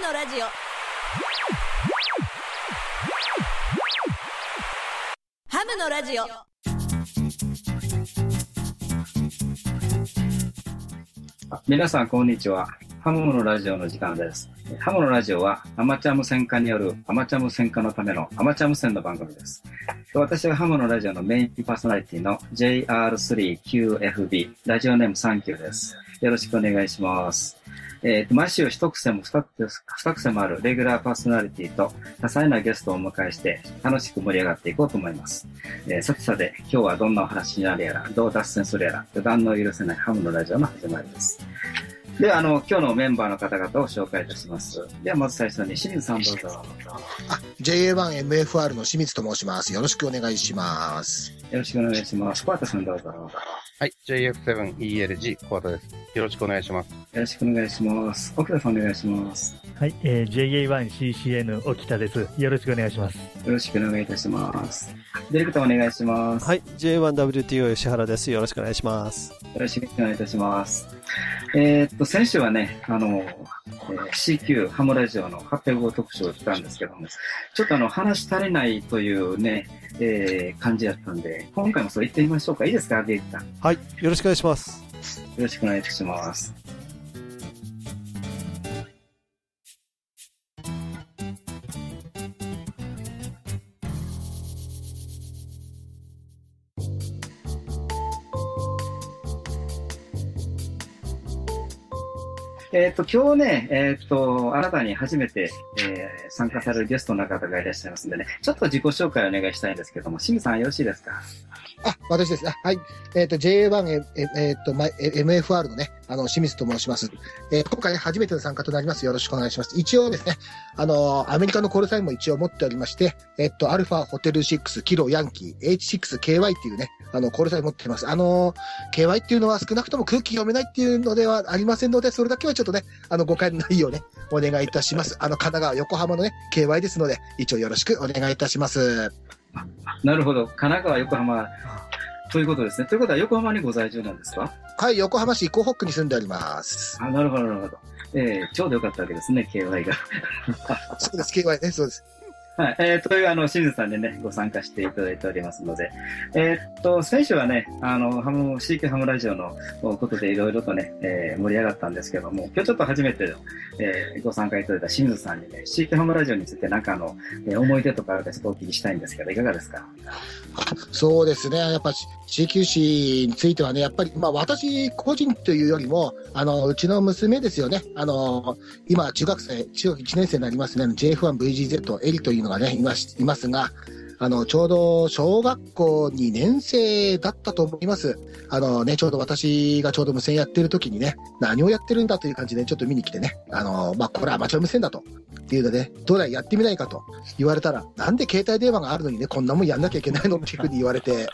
のラジオハムのラジオ皆さん、こんにちは。ハムのラジオの時間です。ハムのラジオはアマチュア無線化によるアマチュア無線化のためのアマチュア無線の番組です。私はハムのラジオのメインパーソナリティの JR3QFB ラジオネームサンキューです。よろしくお願いします。えーと毎週一癖も二癖二癖もあるレギュラーパーソナリティと多彩なゲストをお迎えして楽しく盛り上がっていこうと思います。えーさてさて、今日はどんなお話になるやら、どう脱線するやら、予断の許せないハムのラジオの始まりです。では、あの、今日のメンバーの方々を紹介いたします。では、まず最初に清水さんどうぞ。あ、JA1MFR の清水と申します。よろしくお願いします。よろしくお願いします。小畑さんどうぞ。はい、JF7ELG コアタです。よろしくお願いします。よろしくお願いします。奥田さんお願いします。はい、えー、JA1CCN 沖田です。よろしくお願いします。よろしくお願いいたします。ディレクターお願いします。はい、J1WTO 吉原です。よろしくお願いします。よろしくお願いいたします。えーっと、先週はね、あの、えー CQ ハムラジオの800号特集をしたんですけども、ちょっとあの、話足りないというね、えー感じだったんで、今回もそう言ってみましょうか。いいですか、ディレクター。よはい、よろしくお願いします。ろしくお願いします。えっ、と、今日ね、えっ、と、新たに初めて、えー参加されるゲストの方がいらっしゃいますんでね、ちょっと自己紹介をお願いしたいんですけども、清水さんよろしいですか？あ、私です。あはい。えっ、と、JA1、ええっと、ま、MFR のね、あの、清水と申します。えー今回ね初めての参加となります。よろしくお願いします。一応ですね、あの、アメリカのコールサインも一応持っておりまして、えっと、アルファホテル6、キロヤンキー、H6KY っていうね、あの、コールサイン持っています。あの、KY っていうのは少なくとも空気読めないっていうのではありませんので、それだけはちょっとね、あの、誤解のないようね、お願いいたします。あの、神奈川、横浜のね、KY ですので、一応よろしくお願いいたします。なるほど。神奈川、横浜、ということですね。ということは横浜にご在住なんですか？はい、横浜市港北区に住んでおります。あ、なるほど、なるほど。えー、ちょうどよかったわけですね、KY が。そうです、KY ね、そうです。はい。えー、という、あの、清水さんでね、ご参加していただいておりますので、えーっと、先週はね、あの、ハム、CQ ハムラジオのことでいろいろとね、えー盛り上がったんですけども、今日ちょっと初めて、えーご参加いただいた清水さんにね、CQ ハムラジオについてなんかあの、えー思い出とかあるかちょっとお聞きしたいんですけど、いかがですか？そうですね。やっぱ CQC についてはね、やっぱり、まあ私個人というよりも、あの、うちの娘ですよね。あの、今、中学生、中学1年生になりますね。JF1VGZ エリというのがね、います、いますが、あの、ちょうど小学校2年生だったと思います。あのね、ちょうど私がちょうど無線やってる時にね、何をやってるんだという感じでちょっと見に来てね、あの、まあ、これはアマチュア無線だと。っていうので、ねどうだいやってみないかと言われたら、なんで携帯電話があるのにね、こんなもんやんなきゃいけないのっていうふうに言われて、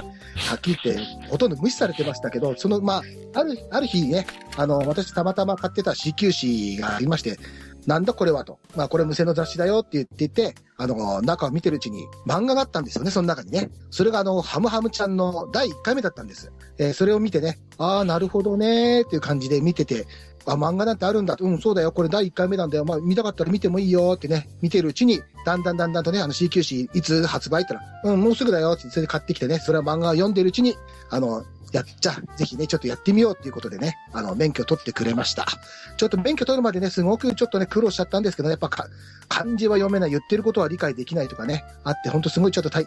はっきり言って、ほとんど無視されてましたけど、その、まあ、ある、ある日ね、あの、私たまたま買ってた CQ 紙がありまして、なんだこれはと。まあ、これ無線の雑誌だよって言っていて、あの、中を見てるうちに漫画があったんですよね、その中にね。それがあの、ハムハムちゃんの第1回目だったんです。えーそれを見てね、ああ、なるほどねーっていう感じで見てて、あ、漫画なんてあるんだ。うん、そうだよ。これ第1回目なんだよ。まあ、見たかったら見てもいいよってね、見てるうちに、だんだんだんだんとね、あの CQ 誌いつ発売ったら、うん、もうすぐだよって、それで買ってきてね、それは漫画を読んでるうちに、あの、や、じゃ、ぜひね、ちょっとやってみようっていうことでね、あの、免許取ってくれました。ちょっと免許取るまでね、すごくちょっとね、苦労しちゃったんですけど、ねやっぱか、漢字は読めない、言ってることは理解できないとかね、あって、ほんとすごいちょっと大、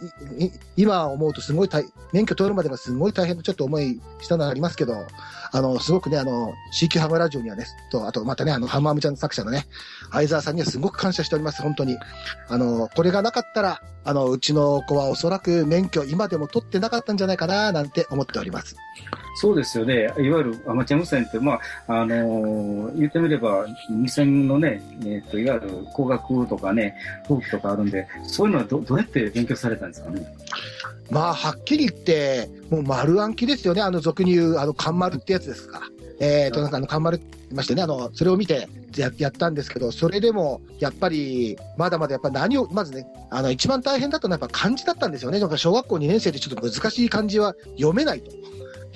今思うとすごい大、免許取るまでがすごい大変なちょっと思いしたのがありますけど、あの、すごくね、あの、CQ ハムラジオにはね、と、あとまたね、あの、ハムハムちゃんの作者のね、相沢さんにはすごく感謝しております、本当に。あの、これがなかったら、あの、うちの子はおそらく免許今でも取ってなかったんじゃないかな、なんて思っております。そうですよね。いわゆるアマチュア無線って、まあ、あのー言ってみれば、無線のね、えっ、と、いわゆる工学とかね、法規とかあるんで、そういうのはどどうやって勉強されたんですかね？まあ、はっきり言って、もう丸暗記ですよね。あの、俗に言う、あの、カンマルってやつですから。えー、と、なんかあの、頑張りましてね、あの、それを見てややったんですけど、それでも、やっぱり、まだまだやっぱ何を、まずね、あの、一番大変だったのはやっぱ漢字だったんですよね。なんか小学校2年生でちょっと難しい漢字は読めないと。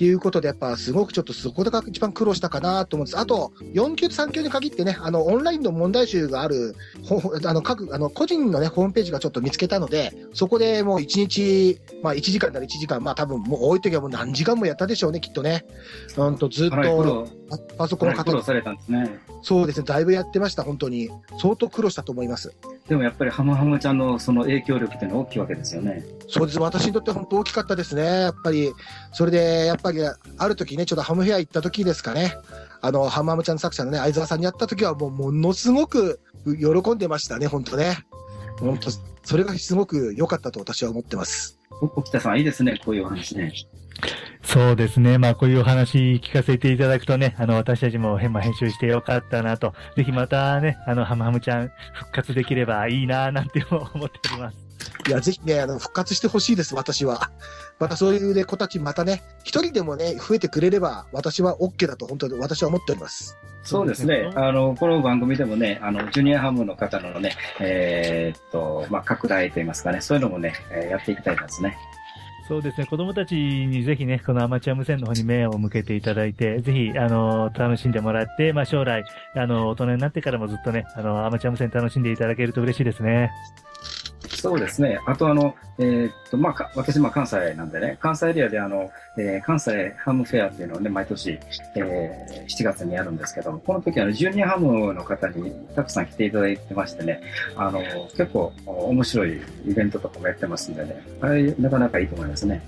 いうことで、やっぱすごくちょっとそこが一番苦労したかなと思うんです。あと、4級と3級に限ってね、あの、オンラインの問題集がある、あの、各、あの、個人のね、ホームページがちょっと見つけたので、そこでもう1日、まあ1時間なら1時間、まあ多分もう多い時はもう何時間もやったでしょうね、きっとね。うんと、ずっと、パパソコンの方苦労されたんですね。そうですね、だいぶやってました、本当に。相当苦労したと思います。でもやっぱりハムハムちゃんのその影響力っていうのは大きいわけですよね。そうです。私にとって本当大きかったですね。やっぱり、それで、やっぱり、ある時ね、ちょっとハムフェア行った時ですかね。あの、ハムハムちゃんの作者のね、相沢さんに会った時はもう、ものすごく喜んでましたね、本当ね。本当、それがすごく良かったと私は思ってます。沖田さん、いいですね、こういうお話ね。そうですね。まあ、こういうお話聞かせていただくとね、あの、私たちも変編集してよかったなと、ぜひまたね、あの、ハムハムちゃん復活できればいいななんて思っております。いや、ぜひね、あの、復活してほしいです、私は。またそういうね、子たち、またね、一人でもね、増えてくれれば、私は OK だと、本当に私は思っております。そうですね。あの、この番組でもね、あの、ジュニアハムの方のね、えー、っと、まあ、拡大といいますかね、そういうのもね、えーやっていきたいですね。そうですね。子供たちにぜひね、このアマチュア無線の方に目を向けていただいて、ぜひ、あの、楽しんでもらって、まあ、将来、あの、大人になってからもずっとね、あの、アマチュア無線楽しんでいただけると嬉しいですね。そうですね。あとあの、えーっと、まあ、私、ま、関西なんでね、関西エリアであの、えー関西ハムフェアっていうのをね、毎年、えー7月にやるんですけども、この時あの、ジュニアハムの方にたくさん来ていただいてましてね、あの、結構面白いイベントとかもやってますんでね、あれ、なかなかいいと思いますね。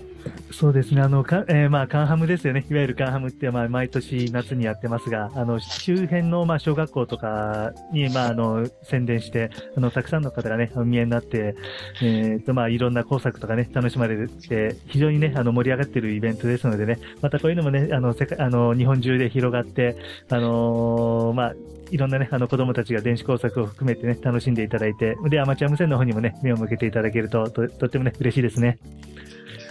そうですね。あの、か、えーまあ、カンハムですよね。いわゆるカンハムって、まあ、毎年夏にやってますが、あの、周辺の、まあ、小学校とかに、まあ、あの、宣伝して、あの、たくさんの方がね、お見えになって、えっ、と、まあ、いろんな工作とかね、楽しまれて、非常にね、あの、盛り上がってるイベントですのでね、またこういうのもね、あの、世界、あの、日本中で広がって、あのーまあ、いろんなね、あの子供たちが電子工作を含めてね、楽しんでいただいて、で、アマチュア無線の方にもね、目を向けていただけると、と、とってもね、嬉しいですね。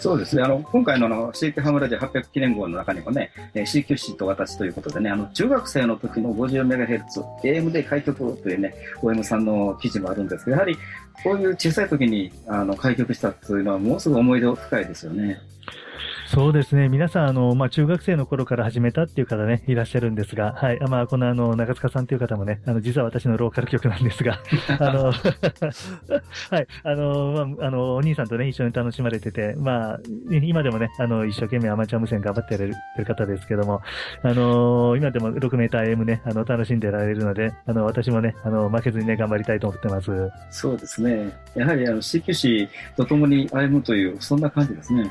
そうですね。あの、今回のあの、CQ ハムラジオ800記念号の中にもね、え CQC と私ということでね、あの、中学生の時の 50MHz、AM で開局というね、OM さんの記事もあるんですけど、やはり、こういう小さい時に、あの、開局したというのは、もうすぐ思い出深いですよね。そうですね。皆さん、あの、まあ、中学生の頃から始めたっていう方ね、いらっしゃるんですが、はい。まあ、このあの、長塚さんという方もね、あの、実は私のローカル局なんですが、あの、はい。あの、まあ、あの、お兄さんとね、一緒に楽しまれてて、まあ、今でもね、あの、一生懸命アマチュア無線頑張ってやれる方ですけども、あの、今でも6メーター M ね、あの、楽しんでられるので、あの、私もね、あの、負けずにね、頑張りたいと思ってます。そうですね。やはり、あの、CQC と共に歩むという、そんな感じですね。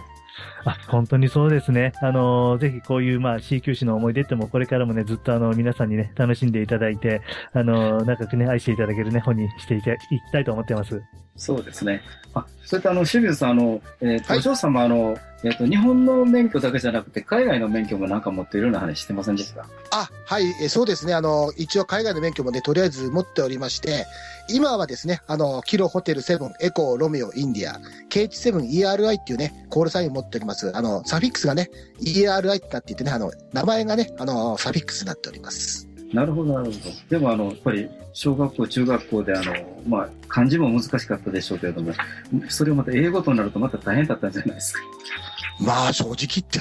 あ、本当にそうですね。あの、ぜひこういう、まあ、C 級士の思い出っても、これからもね、ずっとあの、皆さんにね、楽しんでいただいて、あの、長くね、愛していただけるね、本にしていきたいと思ってます。そうですね。あ、それとあの、清水さん、あの、えー、はいお嬢様、あの、えっ、と、日本の免許だけじゃなくて、海外の免許もなんか持っているような話してませんでした？あ、はい、えそうですね。あの、一応海外の免許もね、とりあえず持っておりまして、今はですね、あの、キロホテル7、エコー、ロメオ、インディア、KH7ERI っていうね、コールサインを持っております。あの、サフィックスがね、ERI ってなっていてね、あの、名前がね、あの、サフィックスになっております。なるほど、なるほど。でも、あの、やっぱり、小学校、中学校で、あの、まあ、漢字も難しかったでしょうけれども、それをまた英語となるとまた大変だったんじゃないですか。まあ、正直言って、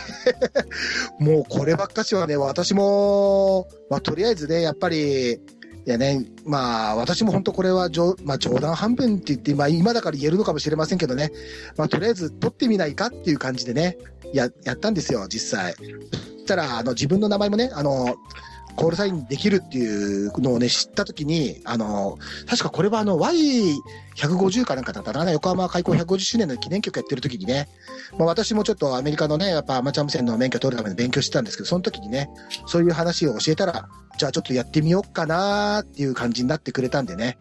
もうこればっかしはね、私も、まあ、とりあえずね、やっぱり、いやね、まあ、私も本当これは冗、まあ、冗談半分って言って、まあ、今だから言えるのかもしれませんけどね、まあ、とりあえず取ってみないかっていう感じでね、や、やったんですよ、実際。そしたら、あの、自分の名前もね、あの、コールサインできるっていうのをね、知ったときに、あの、確かこれはあの、Y150 かなんかだったかな、横浜開港150周年の記念曲やってるときにね、まあ、私もちょっとアメリカのね、やっぱアマチュア無線の免許取るために勉強してたんですけど、その時にね、そういう話を教えたら、じゃあちょっとやってみようかなっていう感じになってくれたんでね。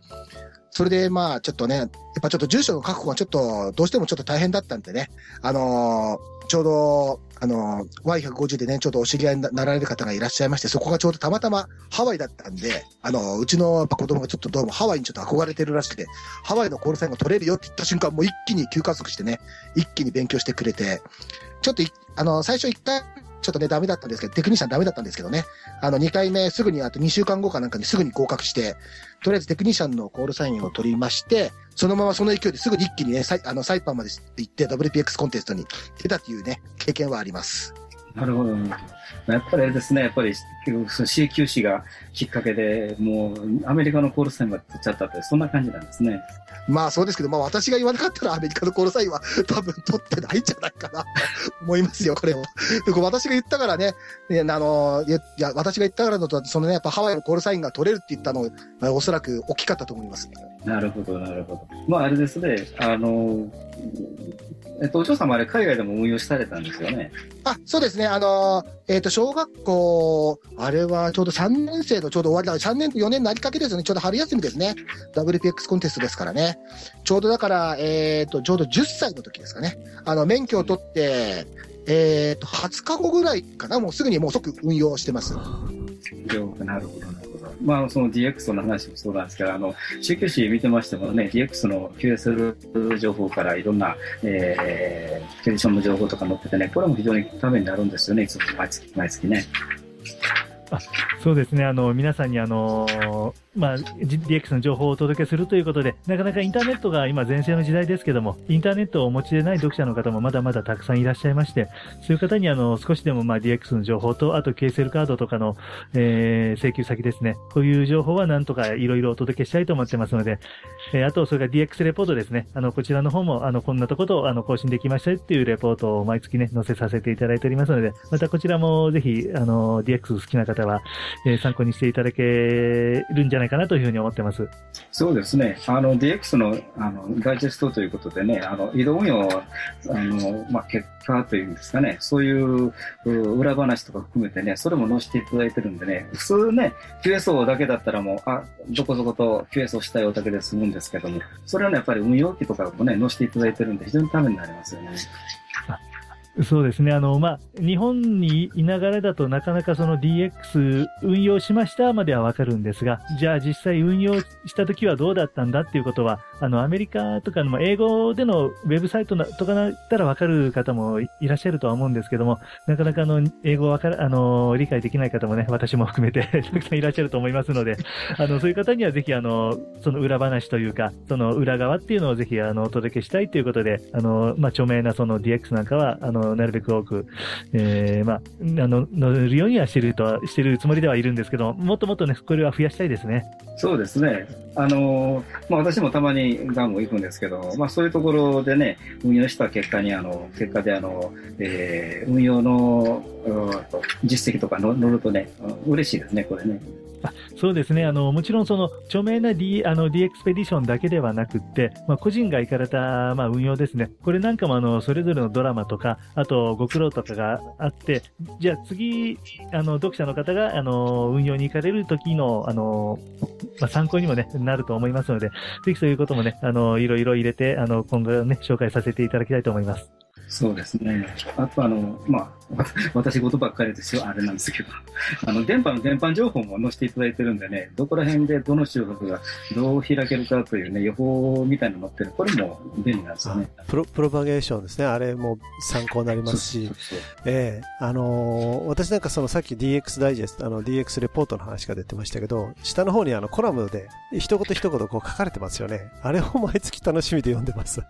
それでまあちょっとね、やっぱちょっと住所の確保がちょっと、どうしてもちょっと大変だったんでね、あのーちょうど、あのー Y150 でね、ちょっとお知り合いになられる方がいらっしゃいまして、そこがちょうどたまたまハワイだったんで、あのーうちのやっぱ子供がちょっとどうもハワイにちょっと憧れてるらしくて、ハワイのコールサインが取れるよって言った瞬間、もう一気に急加速してね、一気に勉強してくれて、ちょっと、あの、最初一回、ちょっとね、ダメだったんですけど、テクニシャンダメだったんですけどね、あの、2回目、すぐに、あと2週間後かなんかにすぐに合格して、とりあえずテクニシャンのコールサインを取りまして、そのままその勢いですぐに一気にね、サイあの、サイパンまで行って WPX コンテストに出たっていうね、経験はあります。なるほど。やっぱりですね、やっぱり CQC がきっかけで、もうアメリカのコールサインまで取っちゃったって、そんな感じなんですね。まあそうですけど、まあ私が言わなかったらアメリカのコールサインは多分取ってないんじゃないかなと思いますよ、これは。で私が言ったからね、ねあの、いや、私が言ったからのと、そのね、やっぱハワイのコールサインが取れるって言ったの、おそらく大きかったと思います。なるほど、なるほど。まああれですね、あの、えっと、お嬢様あれ海外でも運用されたんですよね。あ、そうですね。あの、えっ、ー、と、小学校、あれはちょうど3年生のちょうど終わりだから、3年と4年なりかけですよね。ちょうど春休みですね。WPX コンテストですからね。ちょうどだから、えっ、ー、と、ちょうど10歳の時ですかね。あの、免許を取って、えっ、ー、と、20日後ぐらいかな。もうすぐにもう即運用してます。なるほど。まあ、その DX の話もそうなんですけど、あの、CQC 見てましてもね、DX の QSL 情報からいろんな、えー、テンションの情報とか載っててね、これも非常にためになるんですよね、いつも毎月、毎月ね。そうですね、あの皆さんにあのまあ、DX の情報をお届けするということで、なかなかインターネットが今、全盛の時代ですけども、インターネットをお持ちでない読者の方もまだまだたくさんいらっしゃいまして、そういう方にあの少しでもまあ DX の情報と、あと KSL カードとかの、えー、請求先ですね、こういう情報はなんとかいろいろお届けしたいと思ってますので、えー、あと、それから DX レポートですね、あのこちらの方もあのこんなところあの更新できましたよっていうレポートを毎月ね、載せさせていただいておりますので、またこちらもぜひあの DX 好きな方は、えー、参考にしていただけるんじゃないかなというふうに思ってます。そうですね。あの、DX の、あの、ダイジェストということでね、あの、移動運用あの、まあ、結果というんですかね、そういう裏話とか含めてね、それも載せていただいてるんでね、普通ね、QSO だけだったらもう、あ、どこそこと QSO したよだけで済むんですけども、それはね、やっぱり運用機とかもね、載せていただいてるんで、非常にためになりますよね。そうですね。あの、まあ、日本にいながらだとなかなかその DX 運用しましたまではわかるんですが、じゃあ実際運用した時はどうだったんだっていうことは、あの、アメリカとかの英語でのウェブサイトとかだったらわかる方もいらっしゃるとは思うんですけども、なかなかあの、英語わかる、あの、理解できない方もね、私も含めて たくさんいらっしゃると思いますので、あの、そういう方にはぜひあの、その裏話というか、その裏側っていうのをぜひあの、お届けしたいということで、あの、まあ、著名なその DX なんかは、あの、なるべく多く、えー、まあ、あの、乗るようにはしてるとは、してるつもりではいるんですけど、もっともっとね、これは増やしたいですね。そうですね。あの、まあ、私もたまにガンも行くんですけど、まあ、そういうところでね、運用した結果に、あの、結果で、あの、えー、運用の、実績とか乗るとね、嬉しいですね、これね。あそうですね。あの、もちろんその著名な D、あの D エクスペディションだけではなくって、まあ、個人が行かれた、まあ、運用ですね。これなんかもあの、それぞれのドラマとか、あとご苦労とかがあって、じゃあ次、あの、読者の方が、あの、運用に行かれる時の、あの、まあ、参考にもね、なると思いますので、ぜひそういうこともね、あの、いろいろ入れて、あの、今後ね、紹介させていただきたいと思います。そうですね。あとあの、まあ、私事ばっかりですよ、あれなんですけど、あの、電波の電波情報も載せていただいてるんでね、どこら辺でどの周波がどう開けるかというね、予報みたいなの載ってる。これも便利なんですよね。プロ、プロパゲーションですね。あれも参考になりますし、ええー、あのー、私なんかそのさっき DX ダイジェスト、あの DX レポートの話が出てましたけど、下の方にあのコラムで一言一言こう書かれてますよね。あれを毎月楽しみで読んでます。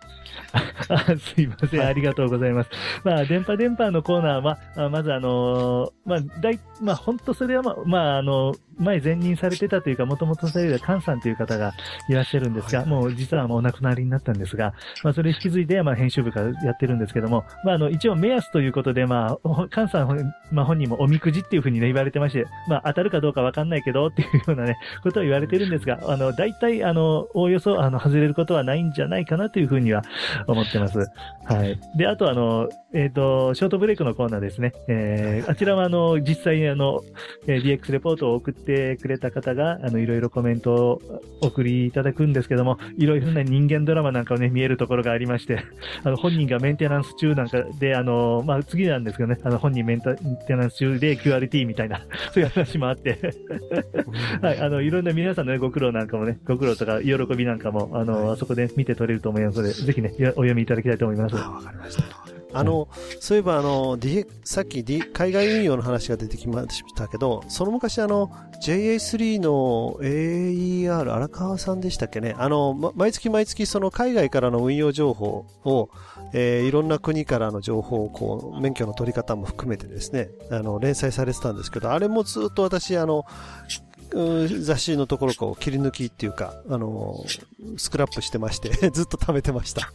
あすいません、ありがとうございます。まあ、電波電波のコーナーは、あまずあのー、まあ、大、まあ、本当それはまあ、まあ、あの、前前任されてたというか、もともとされた菅さんという方がいらっしゃるんですが、もう実はもうお亡くなりになったんですが、まあ、それ引き継いで、まあ、編集部からやってるんですけども、まあ、あの、一応目安ということで、まあ、菅さん、まあ、本人もおみくじっていうふうにね、言われてまして、まあ、当たるかどうかわかんないけど、っていうようなね、ことを言われてるんですが、あの、大体、あの、おおよそ、あの、外れることはないんじゃないかなというふうには思ってます。はい。で、あと、あの、えっ、ー、と、ショートブレイクのコーナーですね。えー、あちらは、あの、実際にあの、えー、DX レポートを送ってくれた方が、あの、いろいろコメントを送りいただくんですけども、いろいろな人間ドラマなんかをね、見えるところがありまして、あの、本人がメンテナンス中なんかで、あの、まあ、次なんですけどね、あの、本人メンテナンス中で QRT みたいな、そういう話もあって はい、あの、いろんな皆さんの、ね、ご苦労なんかもね、ご苦労とか喜びなんかも、あの、はい、あそこで見て取れると思いますので、ぜひね、お読みいただきたいと思います。わかりました。あの、そういえばあの、D、さっき、D、海外運用の話が出てきましたけど、その昔あの、JA3 の AER 荒川さんでしたっけね、あの、ま、毎月毎月その海外からの運用情報を、えーいろんな国からの情報をこう、免許の取り方も含めてですね、あの、連載されてたんですけど、あれもずっと私、あの、雑誌のところこう切り抜きっていうか、あの、スクラップしてまして、ずっと食べてました。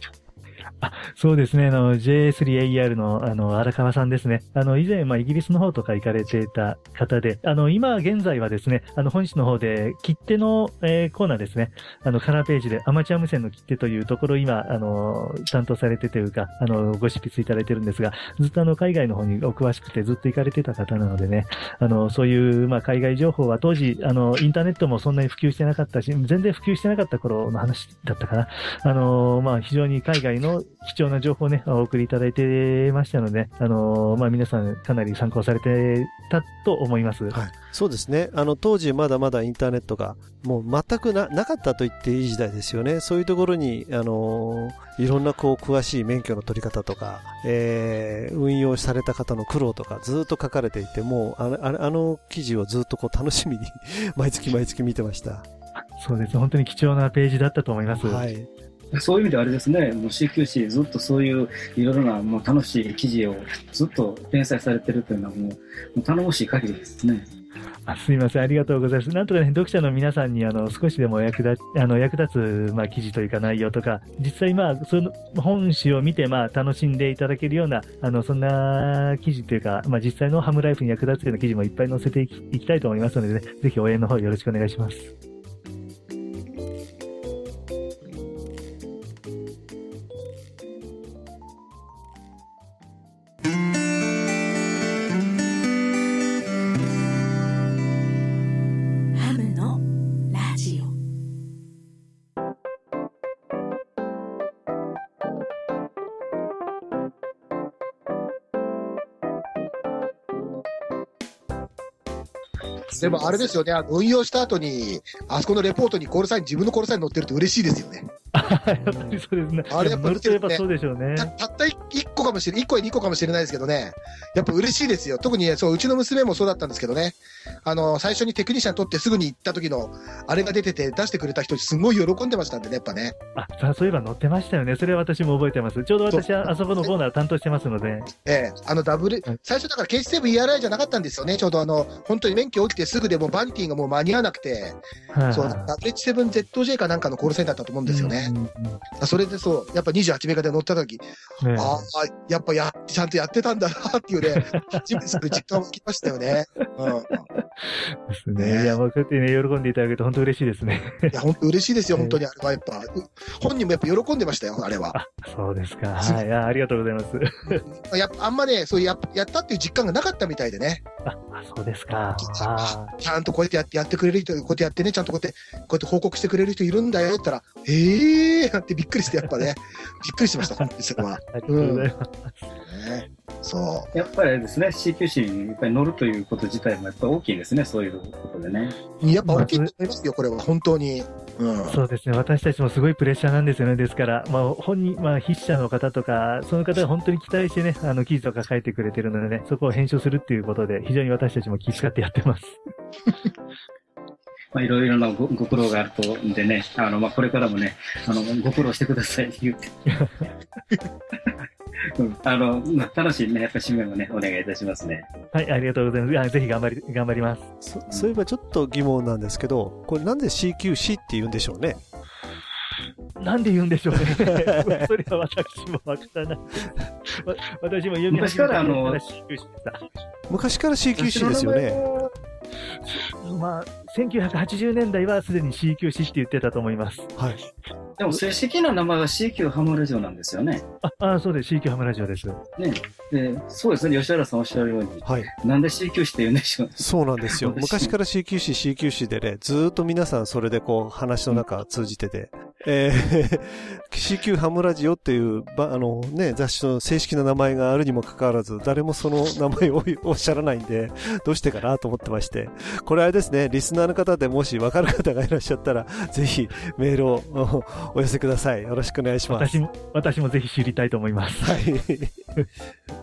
そうですね、あの、J3AR の、あの、荒川さんですね。あの、以前、まあ、イギリスの方とか行かれていた方で、あの、今現在はですね、あの、本誌の方で、切手の、えーコーナーですね。あの、カラーページで、アマチュア無線の切手というところ今、あの、担当されてというか、あの、ご執筆いただいてるんですが、ずっとあの、海外の方にお詳しくて、ずっと行かれてた方なのでね、あの、そういう、まあ、海外情報は当時、あの、インターネットもそんなに普及してなかったし、全然普及してなかった頃の話だったかな。あの、まあ、非常に海外の貴重な情報をね、お送りいただいてましたので、あの、まあ、皆さんかなり参考されてたと思います。はい。そうですね。あの、当時まだまだインターネットが、もう全くな、なかったと言っていい時代ですよね。そういうところに、あのーいろんなこう、詳しい免許の取り方とか、えー、運用された方の苦労とか、ずっと書かれていて、もう、あの、あのあの記事をずっとこう、楽しみに、毎月毎月見てました。そうです。本当に貴重なページだったと思います。はい。そういう意味ではあれですね、もう CQC ずっとそういういろいろなもう楽しい記事をずっと連載されてるというのはもうもう頼もしい限りですね。あすみません。ありがとうございます。なんとかね、読者の皆さんに、あの、少しでも役立、あの、役立つ、まあ、記事というか内容とか、実際、まあ、その、本誌を見て、まあ、楽しんでいただけるような、あの、そんな記事というか、まあ、実際のハムライフに役立つような記事もいっぱい載せていきいきたいと思いますのでね、ぜひ応援の方よろしくお願いします。でもあれですよね、あの運用した後に、あそこのレポートにコールサイン、自分のコールサイン載ってると嬉しいですよね。やっぱりそうですね。あれやっぱ乗るとやっぱそうでしょうね。たたった1個かもしれ、1個や2個かもしれないですけどね、やっぱ嬉しいですよ。特にね、そう、うちの娘もそうだったんですけどね、あの、最初にテクニシャン取ってすぐに行った時の、あれが出てて出してくれた人、すごい喜んでましたんでね、やっぱね。あ、さそういえば載ってましたよね。それは私も覚えてます。ちょうど私はあそこのコーナー担当してますので。ええ、あのダブルはい、最初だから KC7ERI じゃなかったんですよね、ちょうどあの、本当に免許起きてすぐでもうバンティがもう間に合わなくて、はい、そう、WH7ZJ かなんかのコールサインだったと思うんですよね。うんうんうんそれでそう、やっぱ28メガで乗った時、ねああ、やっぱや、ちゃんとやってたんだなっていうね、初めて実感湧きましたよね。うん。ですねね。いや、もうこうやってね、喜んでいただけると本当嬉しいですね。いや、本当嬉しいですよ、本当にあれはやっぱ。う本人もやっぱ喜んでましたよ、あれは。あ、そうですか。はい。あありがとうございます。やあんまね、そうややったっていう実感がなかったみたいでね。あ、あそうですか。あちゃんとこうやってやってやってくれる人、こうやってやってね、ちゃんとこうやって、こうやって報告してくれる人いるんだよって言ったら、ええーなんてびっくりして、やっぱね、びっくりしました、本当にそれは。あ、ありがとうございます。ね、そやっぱりあれですね、CQC にやっぱり乗るということ自体もやっぱ大きいですね、そういうことでね。う。やっぱ大きいと思いますよ、これは、本当に。うん。そうですね。私たちもすごいプレッシャーなんですよね。ですから、まあ、本人、まあ、筆者の方とか、その方が本当に期待してね、あの、記事とか書いてくれてるのでね、そこを編集するっていうことで、非常に私たちも気遣ってやってます。まあ、いろいろなごご苦労があるとんでね、あの、まあ、これからもね、あの、ご苦労してくださいって言って。うんあの、まあ楽しいね、やっぱ締めもね、お願いいたしますね。はい、ありがとうございます。あぜひ頑張り、頑張ります。そそういえばちょっと疑問なんですけど、これなんで CQC って言うんでしょうね？なんで言うんでしょうね。それは私もわからない。わ私も読み昔からあの。昔から CQC ですよね。まあ、1980年代はすでに CQC って言ってたと思います。はい。でも正式な名前は CQ ハムラジオなんですよね。あ、あそうです。CQ ハムラジオです。ね。で、そうですね、吉原さんおっしゃるように、はい。なんで CQ して言うんでしょうね。そうなんですよ。昔から CQC、CQC でね、ずーっと皆さんそれでこう話の中通じてて、えー CQ ハムラジオっていうばあのね、雑誌の正式な名前があるにもかかわらず、誰もその名前をおっしゃらないんで、どうしてかなと思ってまして、これあれですね、リスナーの方でもし分かる方がいらっしゃったら、ぜひメールをおお寄せください。よろしくお願いします。私も、私もぜひ知りたいと思います。はい。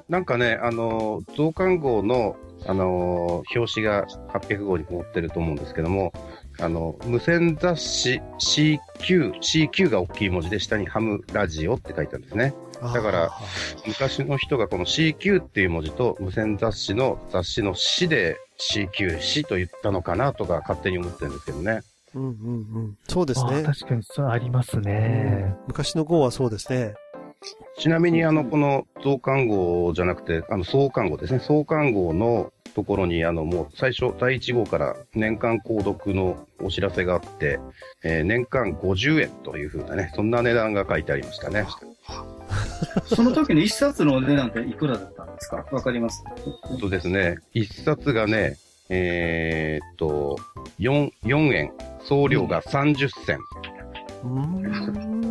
なんかね、あの、増刊号の、あの、表紙が800号に載ってると思うんですけども、あの、無線雑誌 CQ、CQ が大きい文字で下にハムラジオって書いてあるんですね。だからあ昔の人がこの CQ っていう文字と無線雑誌の雑誌の誌で CQ 誌と言ったのかなとか勝手に思ってるんですけどね。ーうんうんうん。そうですね。あ確かにそうありますね。昔の号はそうですね。ちなみにあの、この増刊号じゃなくて、あの、創刊号ですね。創刊号のところに、あの、もう最初、第1号から年間購読のお知らせがあって、えー年間50円というふうなね、そんな値段が書いてありましたね。その時の一冊のお値段っていくらだったんですか？わかります？えっとですね、一冊がね、えーっと、4、4円、送料が30銭。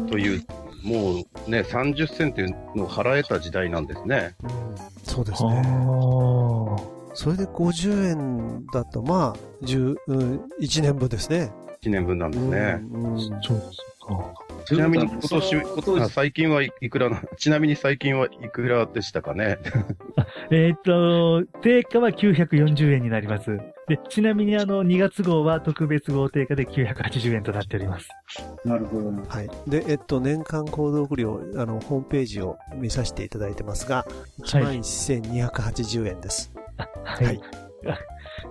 という、もうね、30銭っていうのを払えた時代なんですね。うんそうですあね。ーそれで50円だと、まあ、10、うん、1年分ですね。1年分なんですね。うんうんそうですか。ちなみに今年今年あ最近はいいくらな、ちなみに最近はいくらでしたかね？えーっと、定価は940円になります。で、ちなみにあの、2月号は特別号定価で980円となっております。なるほど。はい。で、えっと、年間購読料、あの、ホームページを見させていただいてますが、11,280円です。はい。はい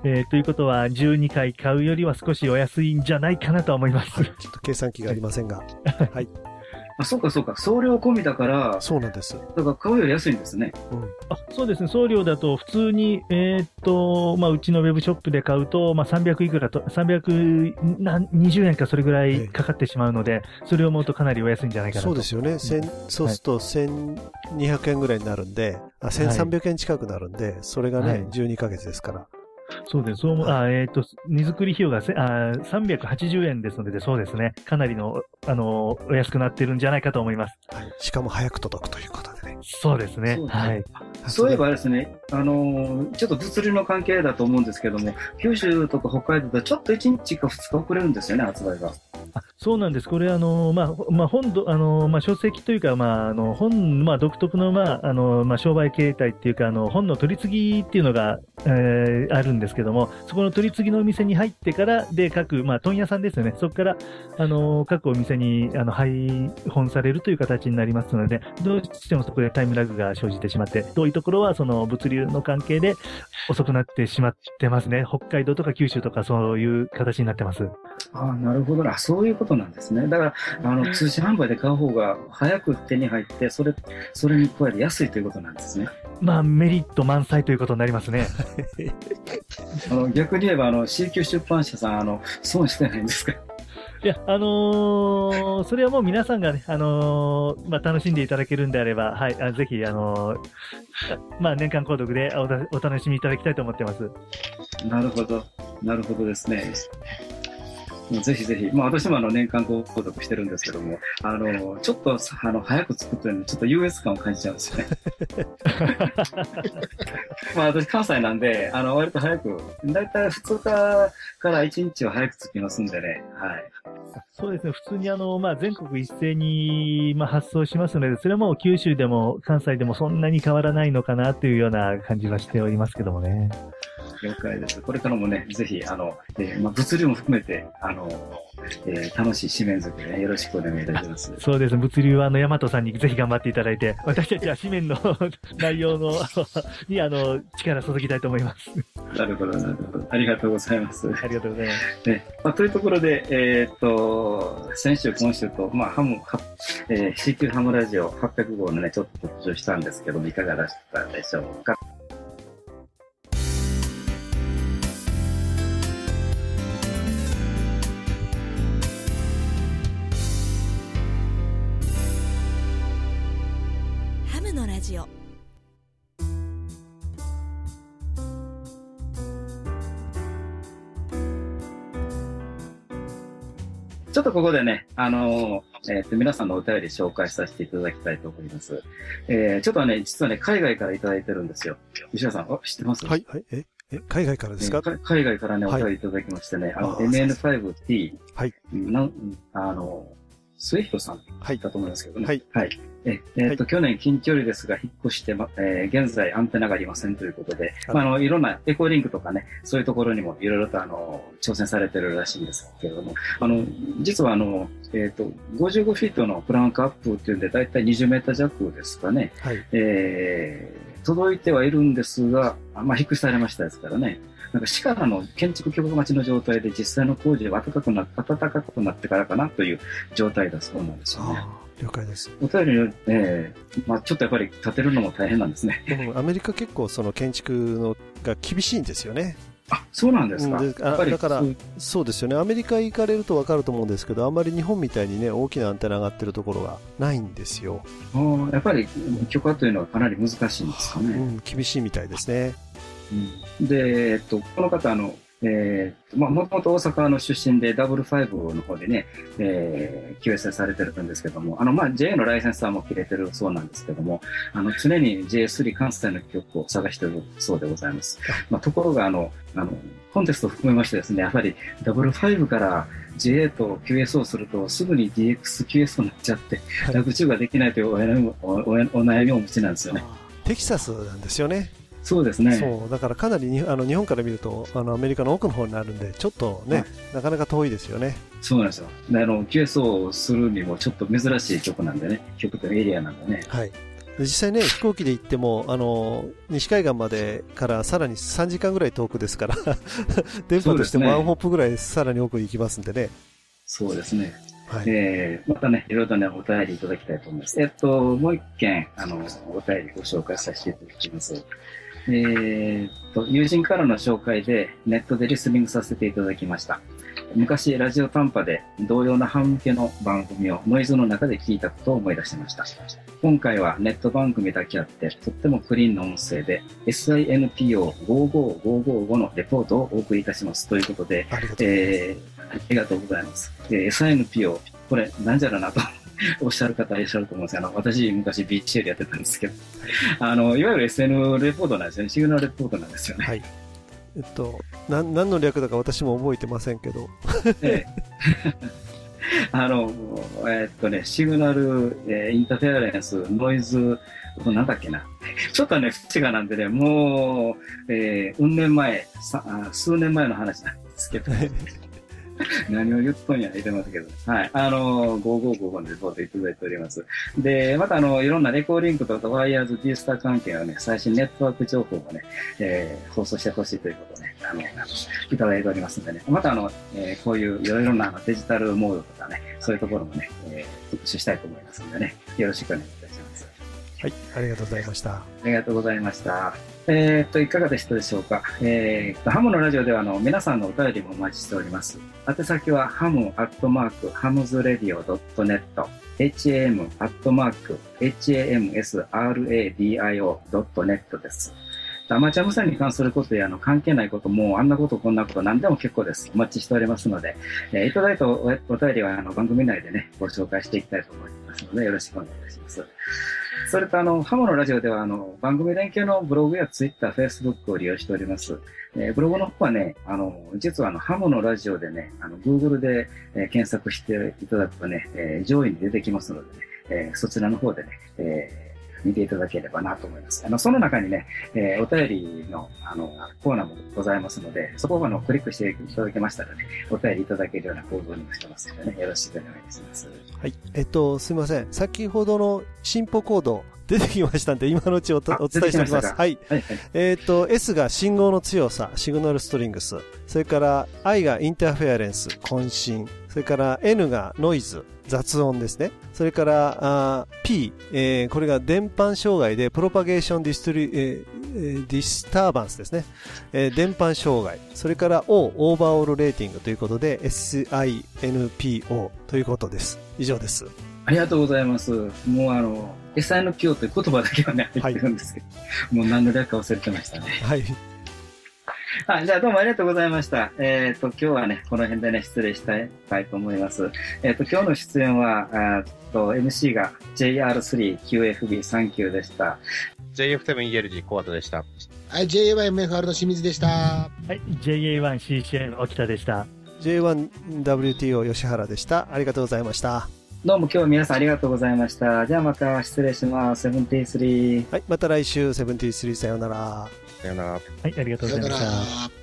えーということは、12回買うよりは少しお安いんじゃないかなとは思います。ちょっと計算機がありませんが。はい。あ、そうかそうか。送料込みだから、そうなんです。だから買うより安いんですね。うん。あそうですね、送料だと普通に、えーっと、まあ、うちのウェブショップで買うと、まあ、300いくらと、320円かそれぐらいかかってしまうので、それを思うとかなりお安いんじゃないかなと。そうですよね。千そうすると1200円ぐらいになるんで、あ、1300円近くなるんで、それがね、はい12ヶ月ですから。そうです。そう思うあ、えーっと、荷造り費用がせあ380円ですので、そうですね。かなりの、あの、お安くなってるんじゃないかと思います。はい。しかも早く届くということでね。そうですね。そうですねはい。そういえばですね、あのーちょっと物流の関係だと思うんですけども、九州とか北海道ではちょっと1日か2日遅れるんですよね、発売が。あそうなんです。これ、あの、まあ、まあ、本土、あの、まあ、書籍というか、まあ、あの、本、まあ、独特の、まあ、あの、まあ、商売形態っていうか、あの、本の取り次ぎっていうのが、えーあるんですけども、そこの取り次ぎのお店に入ってから、で、各、まあ、問屋さんですよね。そこから、あの、各お店に、あの、配本されるという形になりますので、どうしてもそこでタイムラグが生じてしまって、遠いところは、その、物流の関係で遅くなってしまってますね。北海道とか九州とか、そういう形になってます。ああ、なるほどな。そういうことなんですね。だから、あの、通信販売で買う方が早く手に入って、それ、それに加えて安いということなんですね。まあ、メリット満載ということになりますね。あの、逆に言えば、あの、CQ 出版社さん、あの、損してないんですか？いや、あのーそれはもう皆さんがね、あのーまあ、楽しんでいただけるんであれば、はい、あぜひ、あのーまあ、年間購読でお楽しみいただきたいと思ってます。なるほど。なるほどですね。ぜひぜひ、まあ私もあの年間購読してるんですけども、あの、ちょっとあの早く作ってるので、ちょっと優越感を感じちゃうんですよね。まあ私関西なんで、あの、割と早く、だいたい2日から1日は早く着きますんでね、はい。そうですね、普通にあの、まあ、全国一斉に、まあ、発送しますので、それはもう九州でも関西でもそんなに変わらないのかなというような感じはしておりますけどもね。了解です。これからもね、ぜひ、あの、えーまあ、物流も含めて、あの、えー楽しい紙面作りね、よろしくお願いいたします。そうですね、物流はあの、大和さんにぜひ頑張っていただいて、私たちは紙面の 内容の、にあの、力注ぎたいと思います。なるほど、なるほど。ありがとうございます。ありがとうございます。ねまあ、というところで、えーっと、先週、今週と、まあ、ハム、はえー、CQ ハムラジオ800号のね、ちょっと特集したんですけども、いかがでしたでしょうか？ここでね、あのーえーっと、皆さんのお便り紹介させていただきたいと思います。えー、ちょっとね、実はね、海外からいただいてるんですよ。吉田さん、あ知ってます？はい、はい、え、え、海外からですか？えーか海外からね、おはい。便りいただきましてね、あの、あー。MN5T、はい。なんあの、末広さんはい。だと思いますけどね。はい。はい。え、えーっと、去年近距離ですが、引っ越して、ま、えー現在アンテナがありませんということで、はいまあ、あの、いろんなエコーリンクとかね、そういうところにもいろいろとあの、挑戦されてるらしいんですけれども、あの、実はあの、えーっと、55フィートのプランクアップっていうんで、だいたい20メーター弱ですかね、はい。えー、届いてはいるんですが、あまあ、引っ越しされましたですからね。なんか、市からの建築許可待ちの状態で実際の工事は暖かくな、暖かくなってからかなという状態だそうなんですよね。了解です。お便りに、えーまあちょっとやっぱり建てるのも大変なんですね。うんアメリカ結構その建築のが厳しいんですよね。あ、そうなんですか。だからそうですよね。アメリカ行かれるとわかると思うんですけど、あんまり日本みたいにね、大きなアンテナがってるところがないんですよ。あーやっぱり許可というのはかなり難しいんですかね。うん、厳しいみたいですね。うんで、えっと、この方、あの、えーまあ、もともと大阪の出身で、ダブルファイブの方でね、えー、QSA されてるんですけども、あの、まあ、JA のライセンスはもう切れてるそうなんですけども、あの、常に J3 関西の曲を探してるそうでございます。まあ、ところが、あの、あの、コンテストを含めましてですね、やはりダブルファイブから JA と QS をすると、すぐに DX、QS になっちゃって、はい楽中ができないというお悩みおおお悩みをお持ちなんですよね。テキサスなんですよね。そうですね。そう。だからかなりにあの日本から見ると、あのアメリカの奥の方になるんで、ちょっとね、はいなかなか遠いですよね。そうなんですよ。であの、QSO をするにもちょっと珍しい曲なんでね、曲とエリアなんでね。はい。で実際ね、飛行機で行っても、あの、西海岸までからさらに3時間ぐらい遠くですから、電波としてもワンホップぐらいさらに奥に行きますんでね。そうですね。はい。えー、またね、いろいろとね、お便りいただきたいと思います。えっと、もう一件、あの、お便りご紹介させていただきます。えーっと、友人からの紹介でネットでリスニングさせていただきました。昔、ラジオ短波で同様な半向けの番組をノイズの中で聞いたことを思い出しました。今回はネット番組だけあって、とってもクリーンな音声で SINPO55555 のレポートをお送りいたします。ということで、ありがとうございます。SINPO、これ、なんじゃろなとおっしゃる方いらっしゃると思うんですが、あの、私、昔 BCL やってたんですけど、あの、いわゆる SN レポートなんですよね。シグナルレポートなんですよね。はい。えっと、なん何の略だか私も覚えてませんけど、ええ あの、えーっとね、シグナル、えーインターフェアレンス、ノイズ、なんだっけな。ちょっとね、不思議なんでね、もう、えー、うん年前、さあ数年前の話なんですけど、何を言っとんや言ってますけど、はい。あの、555のレポートいただいております。で、またあの、いろんなレコーディングとかワイヤーズ、ディスター関係のね、最新ネットワーク情報をね、えー放送してほしいということをね、あの、いただいておりますんでね、またあの、えーこういういろいろなデジタルモードとかね、そういうところもね、えー特集したいと思いますんでね、よろしくお願いします。はい、ありがとうございました。ありがとうございました。えーっと、いかがでしたでしょうか。えーっと、ハムのラジオでは、あの、皆さんのお便りもお待ちしております。宛先は、ハムアットマーク、ハムズレディオドットネット、ham アットマーク、hamsradio.net です。アマチュア無線に関することやあの関係ないこともあんなことこんなこと何でも結構です。お待ちしておりますので、えーいただいたおお便りはあの番組内でね、ご紹介していきたいと思いますので、よろしくお願いします。それとあの、ハモのラジオではあの、番組連携のブログやツイッター、フェイスブックを利用しております。えーブログの方はね、あの、実はあの、ハモのラジオでね、あの、Google で、えー検索していただくとね、えー上位に出てきますのでね、えーそちらの方でね、えー見ていただければなと思います。あの、その中にね、えーお便りの、あの、コーナーもございますので、そこをあの、クリックしていただけましたらね、お便りいただけるような行動にもしてますのでね、よろしくお願いします。はい。えっと、すみません。先ほどの進歩コード出てきましたんで、今のうちおお伝えしておきます。はい。はい、はい。えっ、と、S が信号の強さ、シグナルストリングス。それから I がインターフェアレンス、渾身。それから N がノイズ、雑音ですね。それから P、えーこれが電波障害で propagation distri、えーえー disturbance ですね。えー電波障害。それから O、 overall rating ということで SINPO ということです。以上です。ありがとうございます。もうあの、SINPO という言葉だけはね、入ってるんですけど、もう何の略か忘れてましたね。はい。はい、じゃあどうもありがとうございました。えっ、ー、と、今日はね、この辺でね、失礼したいと思います。えっ、ー、と、今日の出演は、えっと、MC が JR3QFB39 でした。JF7ELG コアトでした。はい、JA1MFR の清水でした。はい、JA1CCA の沖田でした。J1WTO 吉原でした。ありがとうございました。どうも今日は皆さんありがとうございました。じゃあまた失礼します。セブンティースリー。はい、また来週セブンティースリーさようなら。さよなら。はい、ありがとうございました。